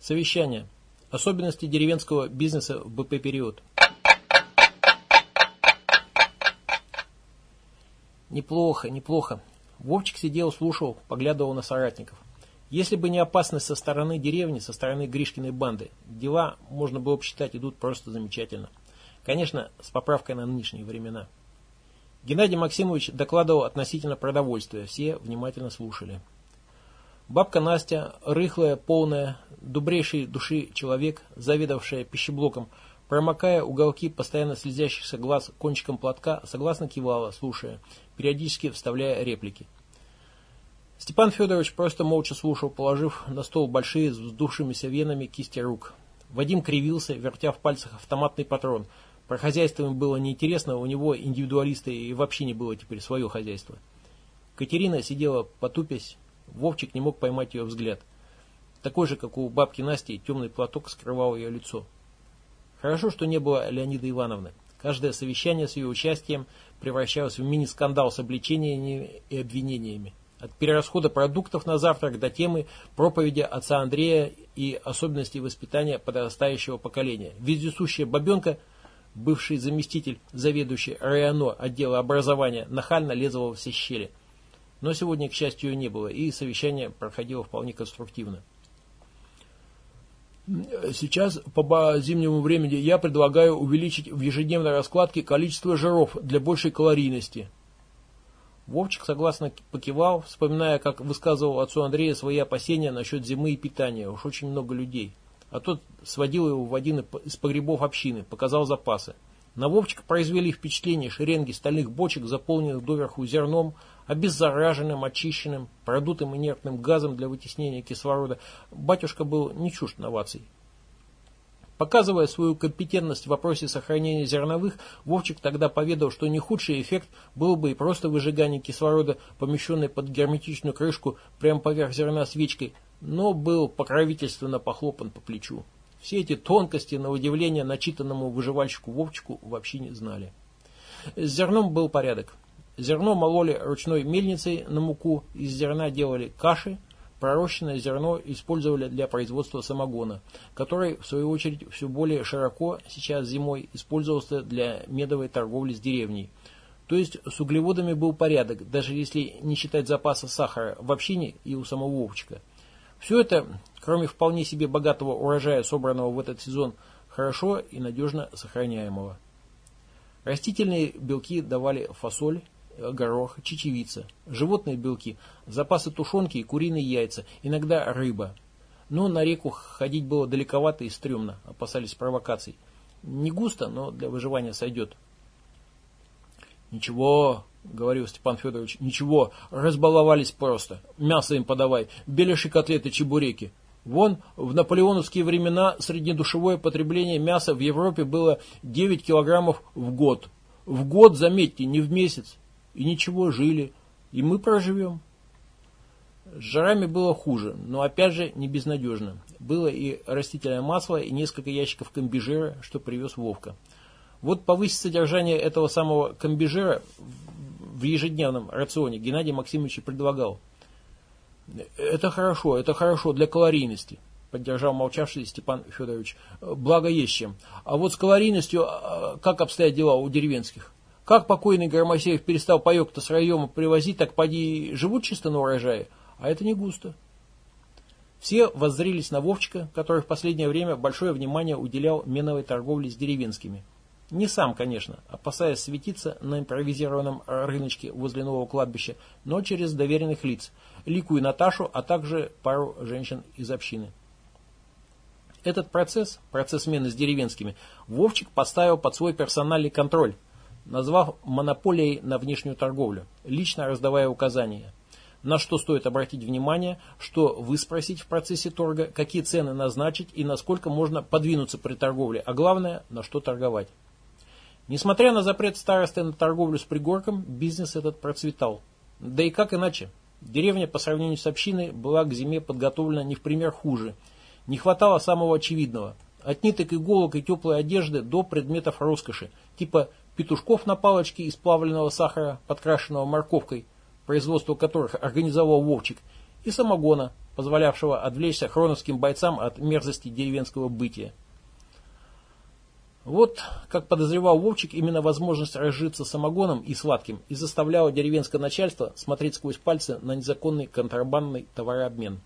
Совещание. Особенности деревенского бизнеса в БП-период. Неплохо, неплохо. Вовчик сидел, слушал, поглядывал на соратников. Если бы не опасность со стороны деревни, со стороны Гришкиной банды, дела, можно было бы считать, идут просто замечательно. Конечно, с поправкой на нынешние времена. Геннадий Максимович докладывал относительно продовольствия. Все внимательно слушали. Бабка Настя, рыхлая, полная, добрейшей души человек, заведовавшая пищеблоком, промокая уголки постоянно слезящихся глаз кончиком платка, согласно кивала, слушая, периодически вставляя реплики. Степан Федорович просто молча слушал, положив на стол большие с вздувшимися венами кисти рук. Вадим кривился, вертя в пальцах автоматный патрон. Про хозяйство им было неинтересно, у него индивидуалисты и вообще не было теперь свое хозяйство. Катерина сидела потупясь, Вовчик не мог поймать ее взгляд. Такой же, как у бабки Насти, темный платок скрывал ее лицо. Хорошо, что не было Леонида Ивановны. Каждое совещание с ее участием превращалось в мини-скандал с обличениями и обвинениями. От перерасхода продуктов на завтрак до темы проповеди отца Андрея и особенностей воспитания подрастающего поколения. Вездесущая бабенка, бывший заместитель заведующий районо отдела образования, нахально лезла во все щели. Но сегодня, к счастью, не было, и совещание проходило вполне конструктивно. Сейчас по зимнему времени я предлагаю увеличить в ежедневной раскладке количество жиров для большей калорийности. Вовчик согласно покивал, вспоминая, как высказывал отцу Андрея свои опасения насчет зимы и питания. Уж очень много людей. А тот сводил его в один из погребов общины, показал запасы. На Вовчика произвели впечатление шеренги стальных бочек, заполненных доверху зерном, обеззараженным, очищенным, продутым инертным газом для вытеснения кислорода. Батюшка был не чужд новаций. Показывая свою компетентность в вопросе сохранения зерновых, Вовчик тогда поведал, что не худший эффект был бы и просто выжигание кислорода, помещенной под герметичную крышку прямо поверх зерна свечкой, но был покровительственно похлопан по плечу. Все эти тонкости, на удивление начитанному выживальщику Вовчику, вообще не знали. С зерном был порядок. Зерно мололи ручной мельницей на муку, из зерна делали каши, пророщенное зерно использовали для производства самогона, который, в свою очередь, все более широко сейчас зимой использовался для медовой торговли с деревней. То есть с углеводами был порядок, даже если не считать запаса сахара в общине и у самого Вовчика. Все это, кроме вполне себе богатого урожая, собранного в этот сезон, хорошо и надежно сохраняемого. Растительные белки давали фасоль, горох, чечевица. Животные белки, запасы тушенки и куриные яйца, иногда рыба. Но на реку ходить было далековато и стрёмно, опасались провокаций. Не густо, но для выживания сойдет. Ничего, — говорил Степан Федорович, — ничего, разбаловались просто. Мясо им подавай, беляши котлеты, чебуреки. Вон, в наполеоновские времена среднедушевое потребление мяса в Европе было 9 килограммов в год. В год, заметьте, не в месяц. И ничего, жили. И мы проживем. С жарами было хуже, но опять же не безнадежно. Было и растительное масло, и несколько ящиков комбижира, что привез Вовка. Вот повысить содержание этого самого комбижира в ежедневном рационе Геннадий Максимович предлагал. Это хорошо, это хорошо для калорийности, поддержал молчавший Степан Федорович. Благо есть чем. А вот с калорийностью а, как обстоят дела у деревенских? Как покойный Громосеев перестал паек-то с райома привозить, так поди живут чисто на урожае, а это не густо. Все воззрелись на Вовчика, который в последнее время большое внимание уделял меновой торговле с деревенскими. Не сам, конечно, опасаясь светиться на импровизированном рыночке возле нового кладбища, но через доверенных лиц, Лику и Наташу, а также пару женщин из общины. Этот процесс, процесс смены с деревенскими, Вовчик поставил под свой персональный контроль, назвав монополией на внешнюю торговлю, лично раздавая указания. На что стоит обратить внимание, что выспросить в процессе торга, какие цены назначить и насколько можно подвинуться при торговле, а главное, на что торговать. Несмотря на запрет старосты на торговлю с пригорком, бизнес этот процветал. Да и как иначе? Деревня по сравнению с общиной была к зиме подготовлена не в пример хуже. Не хватало самого очевидного. От ниток, иголок и теплой одежды до предметов роскоши, типа петушков на палочке из плавленного сахара, подкрашенного морковкой, производство которых организовал Вовчик, и самогона, позволявшего отвлечься хроновским бойцам от мерзости деревенского бытия. Вот, как подозревал Вовчик, именно возможность разжиться самогоном и сладким и заставляла деревенское начальство смотреть сквозь пальцы на незаконный контрабандный товарообмен.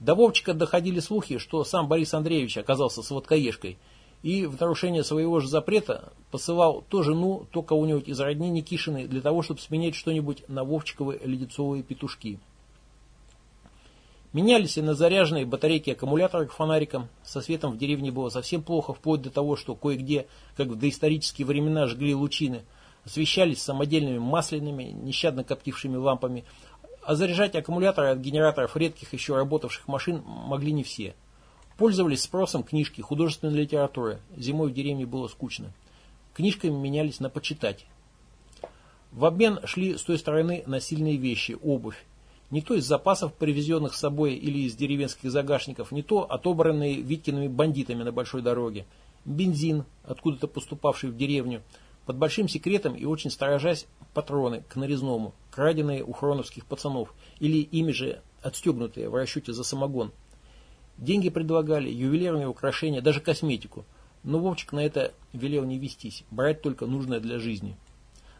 До Вовчика доходили слухи, что сам Борис Андреевич оказался сладкоежкой и в нарушение своего же запрета посылал то жену, то кого-нибудь из родни Никишины для того, чтобы сменять что-нибудь на Вовчиковые ледецовые петушки. Менялись и на заряженные батарейки аккумуляторы к фонарикам. Со светом в деревне было совсем плохо, вплоть до того, что кое-где, как в доисторические времена, жгли лучины. Освещались самодельными масляными, нещадно коптившими лампами. А заряжать аккумуляторы от генераторов редких еще работавших машин могли не все. Пользовались спросом книжки, художественной литературы. Зимой в деревне было скучно. Книжками менялись на почитать. В обмен шли с той стороны насильные вещи, обувь. Не то из запасов, привезенных с собой или из деревенских загашников, не то отобранные Виткиными бандитами на большой дороге. Бензин, откуда-то поступавший в деревню, под большим секретом и очень сторожась патроны к нарезному, краденые у хроновских пацанов, или ими же отстегнутые в расчете за самогон. Деньги предлагали, ювелирные украшения, даже косметику. Но Вовчик на это велел не вестись, брать только нужное для жизни.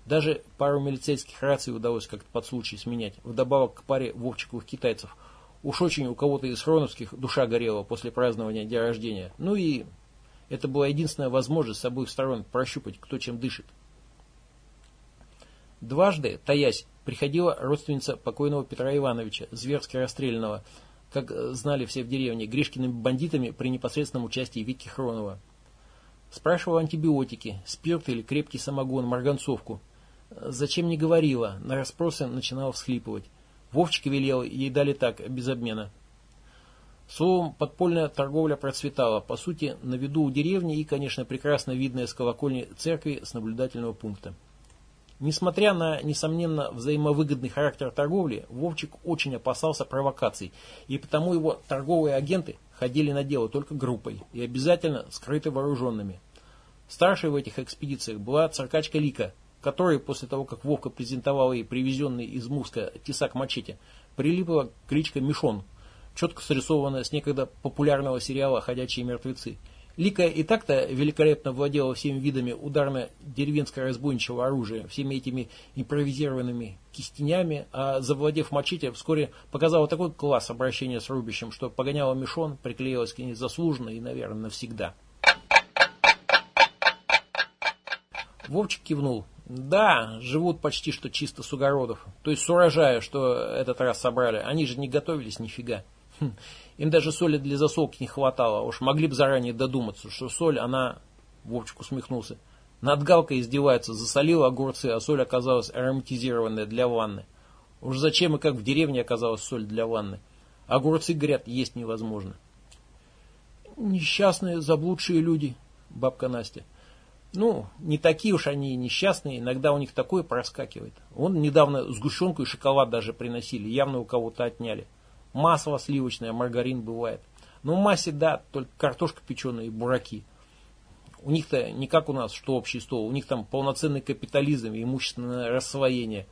Даже пару милицейских раций удалось как-то под случай сменять, вдобавок к паре вовчиковых китайцев. Уж очень у кого-то из хроновских душа горела после празднования дня рождения. Ну и это была единственная возможность с обоих сторон прощупать, кто чем дышит. Дважды, таясь, приходила родственница покойного Петра Ивановича, зверски расстрелянного, как знали все в деревне, Гришкиными бандитами при непосредственном участии Витьки Хронова. Спрашивала антибиотики, спирт или крепкий самогон, марганцовку – Зачем не говорила, на расспросы начинала всхлипывать. Вовчик велел, ей дали так, без обмена. Словом, подпольная торговля процветала, по сути, на виду у деревни и, конечно, прекрасно видная с колокольни церкви с наблюдательного пункта. Несмотря на, несомненно, взаимовыгодный характер торговли, Вовчик очень опасался провокаций, и потому его торговые агенты ходили на дело только группой и обязательно скрыты вооруженными. Старшей в этих экспедициях была циркачка Лика, которой после того, как Вовка презентовал ей привезенный из Муска тесак мачете, прилипла кличка Мишон, четко срисованная с некогда популярного сериала «Ходячие мертвецы». Лика и так-то великолепно владела всеми видами ударно-деревенского разбойничего оружия, всеми этими импровизированными кистенями, а завладев мачете, вскоре показала такой класс обращения с рубищем, что погоняла Мишон, приклеилась к ней заслуженно и, наверное, навсегда. Вовчик кивнул. Да, живут почти что чисто с огородов. То есть с урожая, что этот раз собрали. Они же не готовились нифига. Хм. Им даже соли для засолки не хватало. Уж могли бы заранее додуматься, что соль, она... Вовчик усмехнулся. Над галкой издевается, засолила огурцы, а соль оказалась ароматизированная для ванны. Уж зачем и как в деревне оказалась соль для ванны. Огурцы, говорят, есть невозможно. Несчастные, заблудшие люди, бабка Настя. Ну, не такие уж они несчастные, иногда у них такое проскакивает. Он недавно сгущенку и шоколад даже приносили, явно у кого-то отняли. Масло сливочное, маргарин бывает. Но в массе, да, только картошка печеная и бураки. У них-то не как у нас, что общий стол, у них там полноценный капитализм и имущественное рассвоение.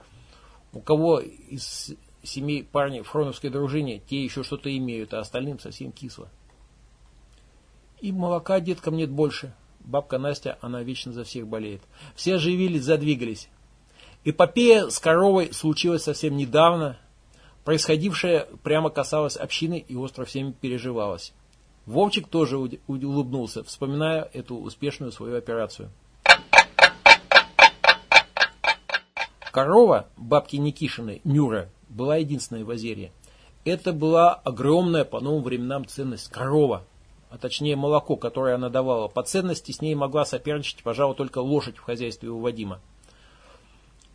У кого из семей парни в фроновской дружине, те еще что-то имеют, а остальным совсем кисло. И молока деткам нет больше, Бабка Настя, она вечно за всех болеет. Все оживились, задвигались. Эпопея с коровой случилась совсем недавно. Происходившее прямо касалось общины и остро всеми переживалось. Вовчик тоже улыбнулся, вспоминая эту успешную свою операцию. Корова бабки Никишиной, Нюра, была единственной в Озерье. Это была огромная по новым временам ценность. Корова, а точнее молоко, которое она давала, по ценности с ней могла соперничать, пожалуй, только лошадь в хозяйстве у Вадима.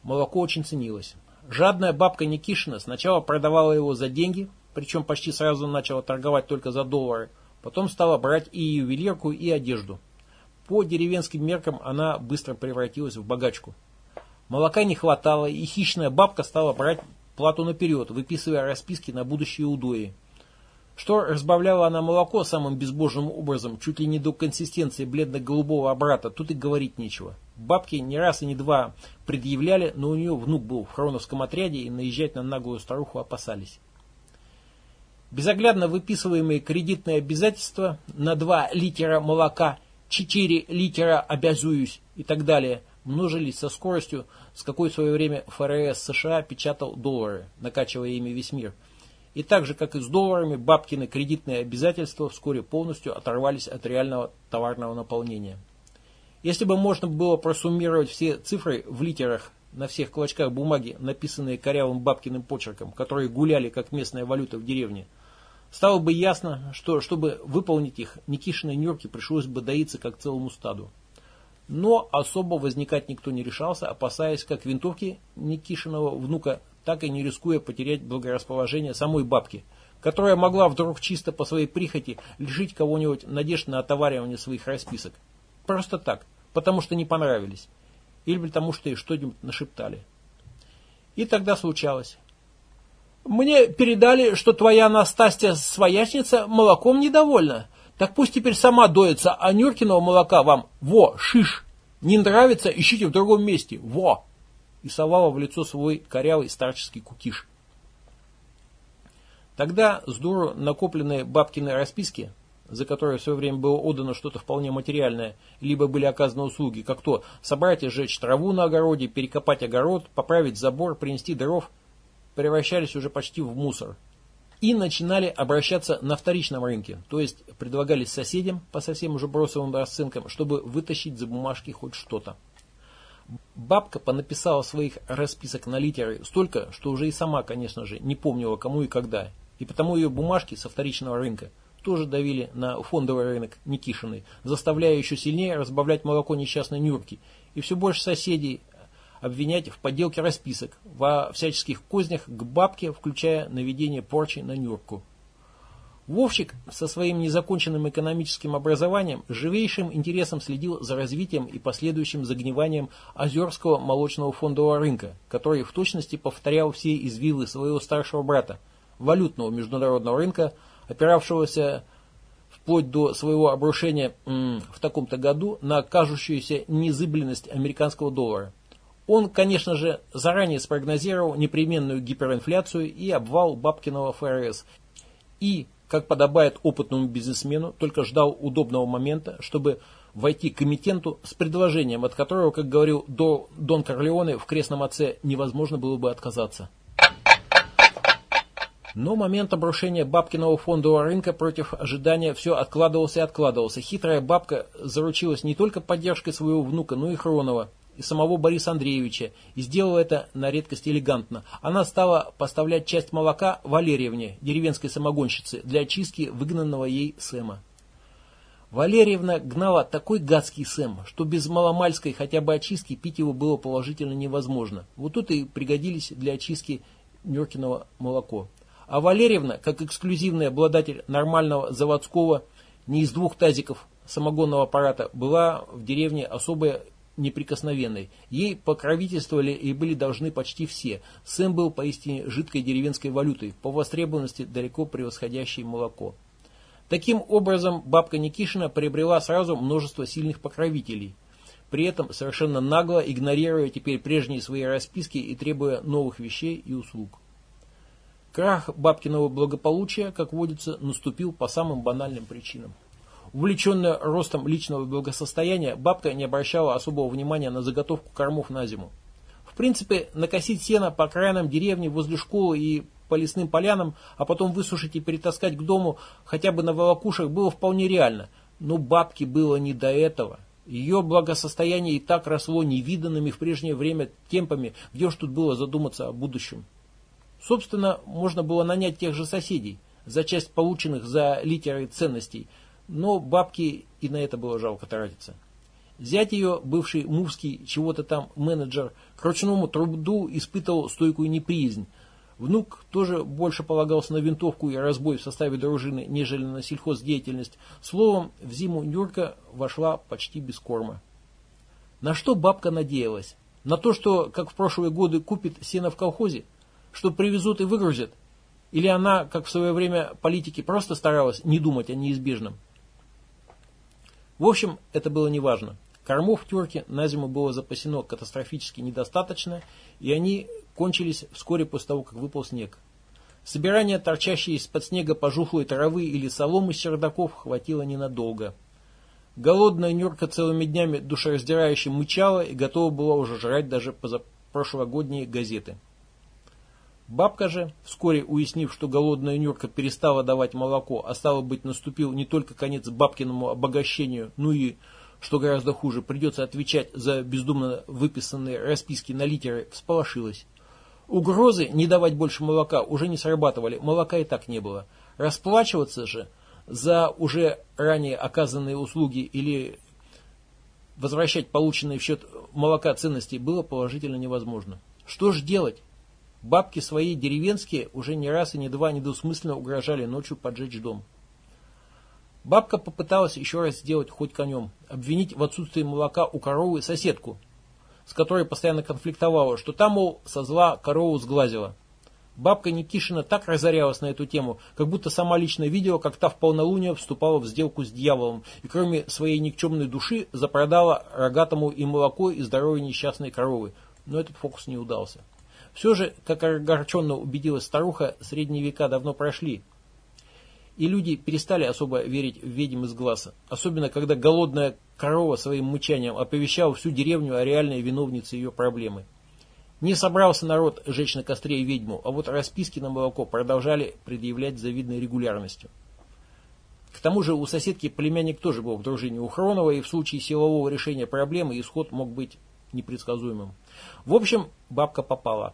Молоко очень ценилось. Жадная бабка Никишина сначала продавала его за деньги, причем почти сразу начала торговать только за доллары, потом стала брать и ювелирку, и одежду. По деревенским меркам она быстро превратилась в богачку. Молока не хватало, и хищная бабка стала брать плату наперед, выписывая расписки на будущие удои. Что разбавляла она молоко самым безбожным образом, чуть ли не до консистенции бледно-голубого обрата, тут и говорить нечего. Бабки не раз и не два предъявляли, но у нее внук был в хроновском отряде и наезжать на наглую старуху опасались. Безоглядно выписываемые кредитные обязательства на 2 литера молока, 4 литера обязуюсь и так далее множились со скоростью, с какой в свое время ФРС США печатал доллары, накачивая ими весь мир. И так же, как и с долларами, бабкины кредитные обязательства вскоре полностью оторвались от реального товарного наполнения. Если бы можно было просуммировать все цифры в литерах на всех клочках бумаги, написанные корявым бабкиным почерком, которые гуляли как местная валюта в деревне, стало бы ясно, что чтобы выполнить их, Никишиной Нюрке пришлось бы доиться как целому стаду. Но особо возникать никто не решался, опасаясь как винтовки Никишиного внука, так и не рискуя потерять благорасположение самой бабки, которая могла вдруг чисто по своей прихоти лишить кого-нибудь надежд на отоваривание своих расписок. Просто так, потому что не понравились. Или потому что что-нибудь нашептали. И тогда случалось. Мне передали, что твоя Настасья своячница молоком недовольна. Так пусть теперь сама доится, а Нюркиного молока вам, во, шиш. Не нравится, ищите в другом месте, во. И совала в лицо свой корявый старческий кукиш. Тогда с дуру накопленные бабкины расписки, за которые в свое время было отдано что-то вполне материальное, либо были оказаны услуги, как то собрать и сжечь траву на огороде, перекопать огород, поправить забор, принести дров, превращались уже почти в мусор – и начинали обращаться на вторичном рынке, то есть предлагались соседям по совсем уже бросовым расценкам, чтобы вытащить за бумажки хоть что-то. Бабка понаписала своих расписок на литеры столько, что уже и сама, конечно же, не помнила кому и когда, и потому ее бумажки со вторичного рынка тоже давили на фондовый рынок Никишиной, заставляя еще сильнее разбавлять молоко несчастной Нюрки, и все больше соседей обвинять в подделке расписок, во всяческих кознях к бабке, включая наведение порчи на Нюрку. Вовчик со своим незаконченным экономическим образованием живейшим интересом следил за развитием и последующим загниванием Озерского молочного фондового рынка, который в точности повторял все извилы своего старшего брата, валютного международного рынка, опиравшегося вплоть до своего обрушения в таком-то году на кажущуюся незыбленность американского доллара. Он, конечно же, заранее спрогнозировал непременную гиперинфляцию и обвал Бабкиного ФРС. И, как подобает опытному бизнесмену, только ждал удобного момента, чтобы войти к эмитенту с предложением, от которого, как говорил Дон Корлеоне в «Крестном отце», невозможно было бы отказаться. Но момент обрушения бабкиного фондового рынка против ожидания все откладывался и откладывался. Хитрая бабка заручилась не только поддержкой своего внука, но и Хронова и самого Бориса Андреевича и сделала это на редкость элегантно. Она стала поставлять часть молока Валерьевне, деревенской самогонщице, для очистки выгнанного ей Сэма. Валерьевна гнала такой гадский Сэм, что без маломальской хотя бы очистки пить его было положительно невозможно. Вот тут и пригодились для очистки Неркиного молоко. А Валерьевна, как эксклюзивный обладатель нормального заводского, не из двух тазиков самогонного аппарата, была в деревне особая неприкосновенной. Ей покровительствовали и были должны почти все. Сэм был поистине жидкой деревенской валютой, по востребованности далеко превосходящей молоко. Таким образом, бабка Никишина приобрела сразу множество сильных покровителей. При этом совершенно нагло игнорируя теперь прежние свои расписки и требуя новых вещей и услуг. Крах бабкиного благополучия, как водится, наступил по самым банальным причинам. Увлеченная ростом личного благосостояния, бабка не обращала особого внимания на заготовку кормов на зиму. В принципе, накосить сено по окраинам деревни возле школы и по лесным полянам, а потом высушить и перетаскать к дому хотя бы на волокушах было вполне реально. Но бабке было не до этого. Ее благосостояние и так росло невиданными в прежнее время темпами, где уж тут было задуматься о будущем. Собственно, можно было нанять тех же соседей за часть полученных за литеры ценностей – но бабки и на это было жалко тратиться. Зять ее, бывший мувский чего-то там менеджер, к ручному труду испытывал стойкую неприязнь. Внук тоже больше полагался на винтовку и разбой в составе дружины, нежели на сельхоздеятельность. Словом, в зиму Нюрка вошла почти без корма. На что бабка надеялась? На то, что, как в прошлые годы, купит сено в колхозе? Что привезут и выгрузят? Или она, как в свое время политики, просто старалась не думать о неизбежном? В общем, это было неважно. Кормов в терке на зиму было запасено катастрофически недостаточно, и они кончились вскоре после того, как выпал снег. Собирание торчащей из-под снега пожухлой травы или соломы с чердаков хватило ненадолго. Голодная Нюрка целыми днями душераздирающе мычала и готова была уже жрать даже позапрошлогодние газеты. Бабка же, вскоре уяснив, что голодная Нюрка перестала давать молоко, а стало быть, наступил не только конец бабкиному обогащению, ну и, что гораздо хуже, придется отвечать за бездумно выписанные расписки на литеры, всполошилась. Угрозы не давать больше молока уже не срабатывали, молока и так не было. Расплачиваться же за уже ранее оказанные услуги или возвращать полученные в счет молока ценности было положительно невозможно. Что ж делать? Бабки свои деревенские уже не раз и не два недвусмысленно угрожали ночью поджечь дом. Бабка попыталась еще раз сделать хоть конем, обвинить в отсутствии молока у коровы соседку, с которой постоянно конфликтовала, что та, мол, со зла корову сглазила. Бабка Никишина так разорялась на эту тему, как будто сама лично видела, как та в полнолуние вступала в сделку с дьяволом и кроме своей никчемной души запродала рогатому и молоко, и здоровье несчастной коровы. Но этот фокус не удался. Все же, как огорченно убедилась старуха, средние века давно прошли, и люди перестали особо верить в ведьм из глаза. Особенно, когда голодная корова своим мычанием оповещала всю деревню о реальной виновнице ее проблемы. Не собрался народ жечь на костре ведьму, а вот расписки на молоко продолжали предъявлять завидной регулярностью. К тому же у соседки племянник тоже был в дружине у Хронова, и в случае силового решения проблемы исход мог быть непредсказуемым. В общем, бабка попала.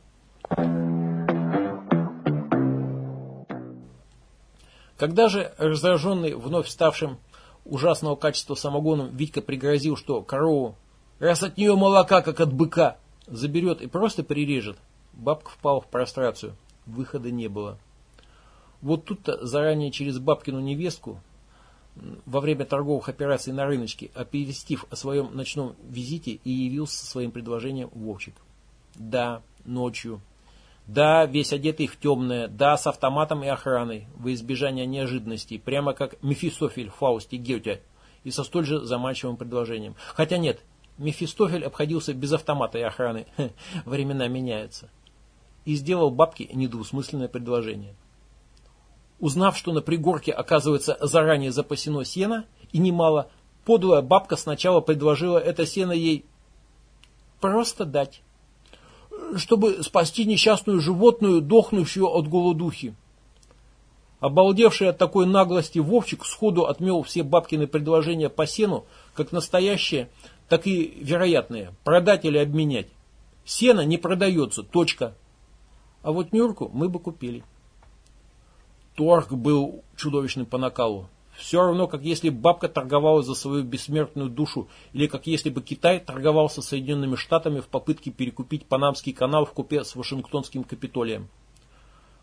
Когда же раздраженный вновь ставшим ужасного качества самогоном Витька пригрозил, что корову, раз от нее молока, как от быка, заберет и просто прирежет, бабка впала в прострацию. Выхода не было. Вот тут-то заранее через бабкину невестку во время торговых операций на рыночке, оповестив о своем ночном визите и явился со своим предложением Вовчик. Да, ночью, да, весь одетый в темное, да, с автоматом и охраной, во избежание неожиданностей, прямо как Мефистофель в Фаусте Гёте, и со столь же заманчивым предложением. Хотя нет, Мефистофель обходился без автомата и охраны, времена меняются. И сделал бабке недвусмысленное предложение. Узнав, что на пригорке, оказывается, заранее запасено сено, и немало, подлая бабка сначала предложила это сено ей просто дать чтобы спасти несчастную животную, дохнущую от голодухи. Обалдевший от такой наглости Вовчик сходу отмел все бабкины предложения по сену, как настоящие, так и вероятные, продать или обменять. Сено не продается, точка. А вот Нюрку мы бы купили. Торг был чудовищным по накалу. Все равно, как если бабка торговала за свою бессмертную душу, или как если бы Китай торговал со Соединенными Штатами в попытке перекупить Панамский канал в купе с Вашингтонским Капитолием.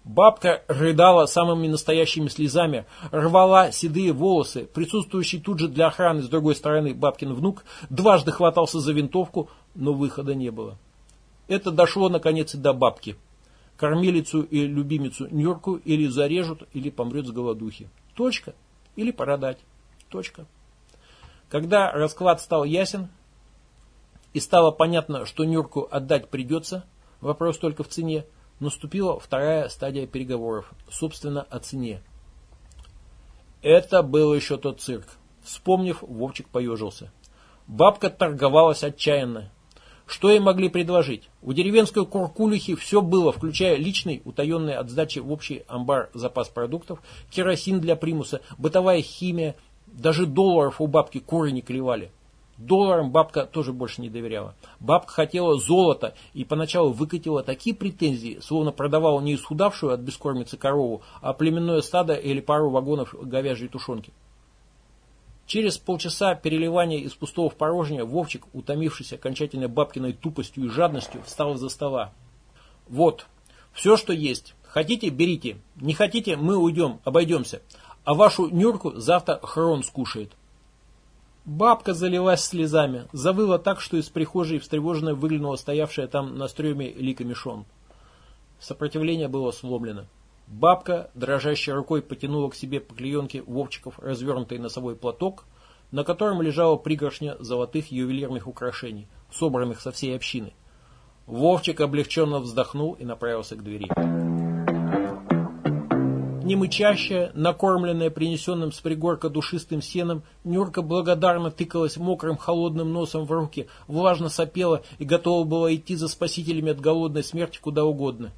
Бабка рыдала самыми настоящими слезами, рвала седые волосы. Присутствующий тут же для охраны с другой стороны бабкин внук дважды хватался за винтовку, но выхода не было. Это дошло наконец и до бабки. Кормилицу и любимицу Нюрку или зарежут, или помрет с голодухи. Точка или продать. Точка. Когда расклад стал ясен и стало понятно, что Нюрку отдать придется, вопрос только в цене, наступила вторая стадия переговоров, собственно, о цене. Это был еще тот цирк. Вспомнив, Вовчик поежился. Бабка торговалась отчаянно. Что ей могли предложить? У деревенской куркулихи все было, включая личный, утаенный от сдачи в общий амбар запас продуктов, керосин для примуса, бытовая химия, даже долларов у бабки куры не клевали. Долларам бабка тоже больше не доверяла. Бабка хотела золота и поначалу выкатила такие претензии, словно продавала не исхудавшую от бескормицы корову, а племенное стадо или пару вагонов говяжьей тушенки. Через полчаса переливания из пустого в порожнее Вовчик, утомившийся окончательно бабкиной тупостью и жадностью, встал из-за стола. «Вот, все, что есть. Хотите, берите. Не хотите, мы уйдем, обойдемся. А вашу Нюрку завтра Хрон скушает». Бабка залилась слезами, завыла так, что из прихожей встревоженно выглянула стоявшая там на стреме Лика Мишон. Сопротивление было сломлено. Бабка, дрожащей рукой, потянула к себе по клеенке Вовчиков развернутый носовой платок, на котором лежала пригоршня золотых ювелирных украшений, собранных со всей общины. Вовчик облегченно вздохнул и направился к двери. не мычащая, накормленная принесенным с пригорка душистым сеном, Нюрка благодарно тыкалась мокрым холодным носом в руки, влажно сопела и готова была идти за спасителями от голодной смерти куда угодно.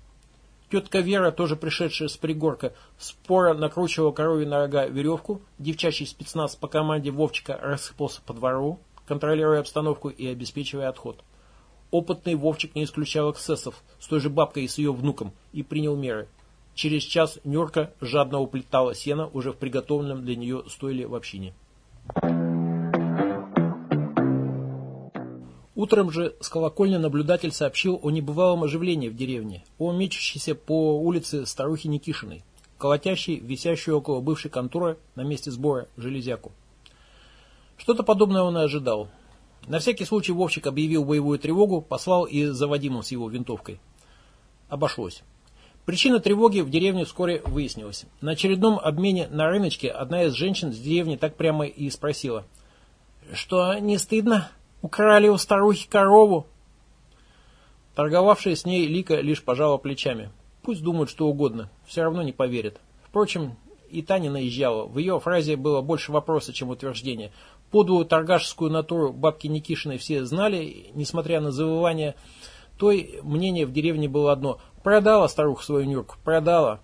Тетка Вера, тоже пришедшая с пригорка, спора накручивала корове на рога веревку, девчачий спецназ по команде Вовчика рассыпался по двору, контролируя обстановку и обеспечивая отход. Опытный Вовчик не исключал эксцессов с той же бабкой и с ее внуком и принял меры. Через час Нюрка жадно уплетала сено уже в приготовленном для нее стойле в общине. Утром же с колокольни наблюдатель сообщил о небывалом оживлении в деревне, о мечущейся по улице старухи Никишиной, колотящей, висящей около бывшей конторы на месте сбора железяку. Что-то подобное он и ожидал. На всякий случай Вовчик объявил боевую тревогу, послал и за Вадимом с его винтовкой. Обошлось. Причина тревоги в деревне вскоре выяснилась. На очередном обмене на рыночке одна из женщин с деревни так прямо и спросила. «Что, не стыдно? Украли у старухи корову?» Торговавшая с ней Лика лишь пожала плечами. Пусть думают что угодно, все равно не поверят. Впрочем, и та не наезжала. В ее фразе было больше вопроса, чем утверждения. Подлую торгашескую натуру бабки Никишиной все знали, несмотря на завывание той, мнение в деревне было одно – Продала старуха свою Нюрку, продала.